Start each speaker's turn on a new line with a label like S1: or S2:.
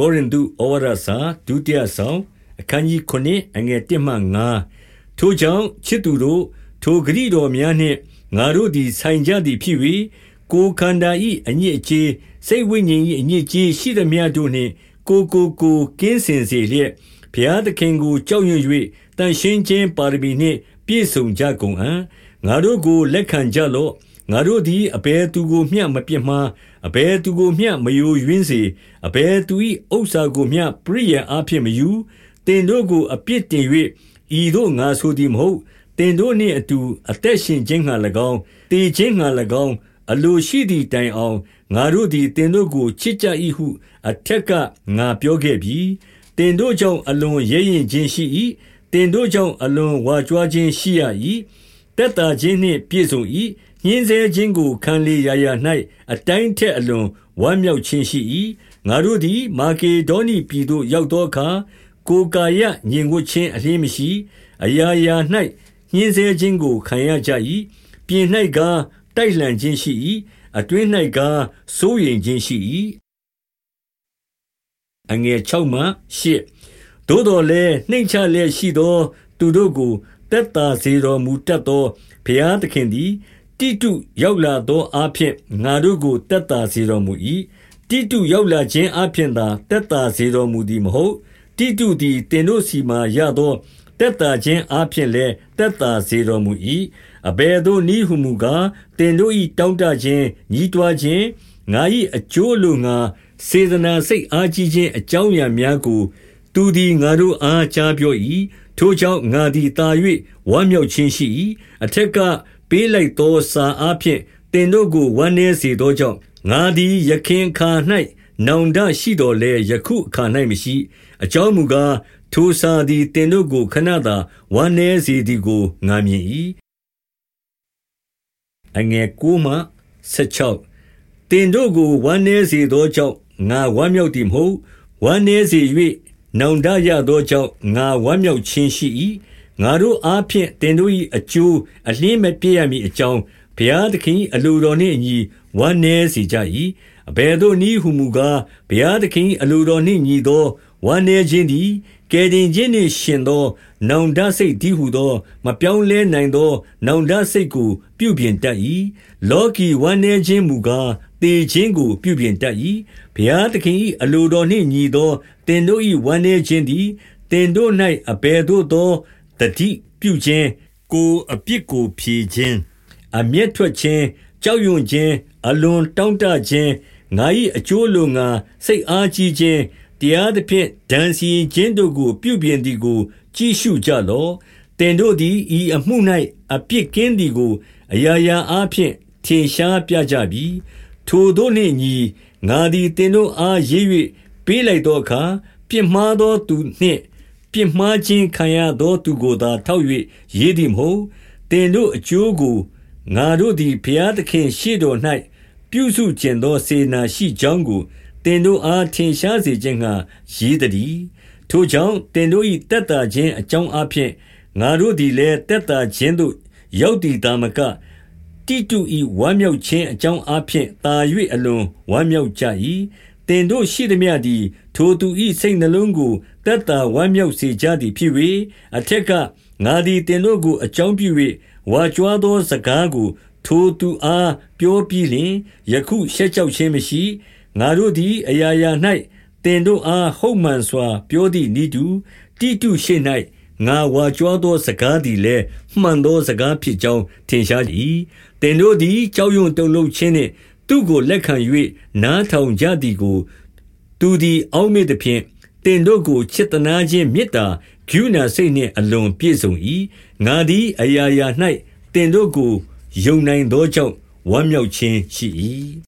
S1: ကောရိန္သုဩဝါဒစာဒုတိယဆောင်အခန်းကြီး9အငယ်1မှ5ထိုကြောင့်ချစ်သူတို့ထိုဂရိတော်များနှင့်ငါတို့သည်ဆိုင်ကြသည်ဖြစ်၍ကိုခန္ဓာ၏အညစ်အကြေးစိတ်ဝိညာဉ်၏အညစ်အကြေးရှိသမျှတို့နှင့်ကိုကိုကိုကင်းစင်စေလျက်ဘုရားသခင်ကိုကြောက်ရွံ့၍တန်ရှင်းခြင်းပါရမီနှင့်ပြည့်စုံကြကုန်အံ့ငါတို့ကိုလက်ခံကြလော့ ငါတို့သည်အဘယ်သူကိုမျှမပြစ်မှားအဘယ်သူကိုမျှမယိုယွင်းစေအဘယ်သူ၏ဥစ္စာကိုမျှပရိယာအဖြစ်မယူတင်တို့ကိုအပြစ်တင်၍ဤတို့ငါဆိုသည်မဟုတ်တင်တို့နှင့်အတူအသက်ရှင်ခြင်းငှာ၎င်းတည်ခြင်းငှာ၎င်းအလိုရှိသည့်တိုင်အောင်ငါတို့သည်တင်တို့ကိုချစ်ကြ၏ဟု အထက်ကငါပြောခဲ့ပြီတင်တို့ကြောင့်အလွန်ရဲရင်ခြင်းရှိ၏တင်တို့ကြောင့်အလွန်ဝါကြွားခြင်းရှိရ၏တက်တာခြင်းနှင့်ပြည့်စုံ၏ ညှင်းဆဲခြင်းကိုခံလေရာရာ၌အတိုင်းထက်အလွန်ဝမ်းမြောက်ခြင်းရှိ၏ငါတို့သည် မာကေဒေါနိပြည်သို့ရောက်သောအခါကိုကာယညင်ဝတ်ခြင်းအလင်းမရှိ အရာရာ၌ညှင်းဆဲခြင်းကိုခံရကြ၏ပြင်၌ကားတိုက်လှန်ခြင်းရှိ၏အတွင်း၌ကားစိုးရိမ်ခြင်းရှိ၏အငယ်6မှ8သို့တော်လည်းနှိမ့်ချလျက်ရှိသော သူတို့ကိုတက်တာစေတော်မူတတ်သောဘုရားသခင်သည် တိတုရောက်လာသောအဖြစ်ငါတို့ကိုတက်တာစေတော်မူ၏တိတုရောက်လာခြင်းအဖြစ်သာတက်တာစေတော်မူသည်မဟုတ်တိတုသည်တင်တို့စီမှရသောတက်တာခြင်းအဖြစ်လည်းတက်တာစေတော်မူ၏အဘယ်သို့နည်းဟုမူကားတင်တို့၏တောင်းတခြင်းညီးတွားခြင်းငါ၏အကျိုးလိုငါစေတနာစိတ်အားကြီးခြင်းအကြောင်းအရာများကို သူသည်ငါတို့အားကြားပြော၏ထိုကြောင့်ငါသည်တာ၍ဝမ်းမြောက်ခြင်းရှိ၏အထက်က ပေးလိုက်သောစာအားဖြင့်တင်တို့ကိုဝမ်းနည်းစေသောကြောင့်ငါသည်ယခင်ခါ၌နောင်တရှိတော်လဲယခုအခါ၌မရှိ အကြောင်းမူကားထိုစာသည်တင်တို့ကိုခဏသာဝမ်းနည်းစေသည်ကိုငါမြင်၏အငယ်9မှ16တင်တို့ကိုဝမ်းနည်းစေသောကြောင့်ငါဝမ်းမြောက်သည်မဟုတ်ဝမ်းနည်းစေ၍နောင်တရသောကြောင့်ငါဝမ်းမြောက်ခြင်းရှိ၏ ငါတို့အားဖြင့်တင်တို့၏အကျိုးအလင်းမပြည့်ရမည်အကြောင်းဘုရားသခင်အလိုတော်နှင့်အညီဝမ်းနည်းစေကြ၏အဘယ်သို့နည်းဟုမူကားဘုရားသခင်အလိုတော်နှင့်ညီသောဝမ်းနည်းခြင်းသည်ကယ်တင်ခြင်းနှင့်ရှင်သော နောင်တစိတ်တည်းဟုသော မပြောင်းလဲနိုင်သော နောင်တစိတ်ကိုပြုပြင်တတ်၏လောကီဝမ်းနည်းခြင်းမူကားတေခြင်းကိုပြုပြင်တတ်၏ဘုရားသခင်၏အလိုတော်နှင့်ညီသောတင်တို့၏ဝမ်းနည်းခြင်းသည်တင်တို့၌အဘယ်သို့သော တတိပြုခြင်းကိုအပြစ်ကိုဖြေခြင်းအမျက်ထွက်ခြင်းကြောက်ရွံ့ခြင်းအလွန်တောင့်တခြင်းငါ၏အကျိုးလိုငါစိတ်အားကြီးခြင်းတရားသဖြင့်ဒဏ်စီခြင်းတို့ကို ပြုပြင်သည်ကို ကြည့်ရှုကြလော့တင်တို့သည်ဤအမှု၌အပြစ်ကင်းသည်ကိုအရာရာအားဖြင့်ထင်ရှားပြကြပြီထိုတို့နှင့်ညီငါသည်တင်တို့အားရေး၍ပေးလိုက်သောအခါပြစ်မှားသောသူနှင့် ပြစ်မှားခြင်းခံရသောသူကိုသာထောက်၍ရေးသည်မဟုတ်တင်တို့အကျိုးကိုငါတို့သည်ဘုရားသခင်ရှေ့တော်၌ပြုစုကျင်သောစေနာရှိကြောင်းကိုတင်တို့အားထင်ရှားစေခြင်းငှာရေးသည်ထိုကြောင့်တင်တို့၏တက်တာခြင်းအကြောင်းအဖြစ်ငါတို့သည်လည်းတက်တာခြင်းသို့ရောက်တည်တာမကတိတုဤဝမ်းမြောက်ခြင်းအကြောင်းအဖြစ်တာ၍အလွန်ဝမ်းမြောက်ကြ၏ တင်တို့ရှိသည်မြသည် ထိုသူ၏စိတ်နှလုံးကိုတက်တာဝမ်းမြောက်စေကြသည်ဖြစ်၍အထက်ကငါသည်တင်တို့ကိုအကြောင်းပြု၍ဝါကြွားသောစကားကို ထိုသူအားပြောပြီးလျှင်ယခုရှက်ကြောက်ခြင်းမရှိငါတို့သည်အရာရာ၌တင်တို့အားဟုတ်မှန်စွာ ပြောသည့်ဤသူတိတုရှိ၌ငါဝါကြွားသောစကားသည်လည်းမှန်သောစကားဖြစ်ကြောင်းထင်ရှား၏တင်တို့သည်ကြောက်ရွံ့တုန်လှုပ်ခြင်းနှင့် သူ့ကိုလက်ခံ၍နားထောင်ကြသည်ကို သူသည်အောက်မေ့သဖြင့်တင်တို့ကိုချစ်တနာခြင်းမေတ္တာဂုဏစိတ်နှင့်အလွန်ပြည့်စုံ၏ငါသည်အရာရာ၌တင်တို့ကိုယုံနိုင်သောကြောင့်ဝမ်းမြောက်ခြင်းရှိ၏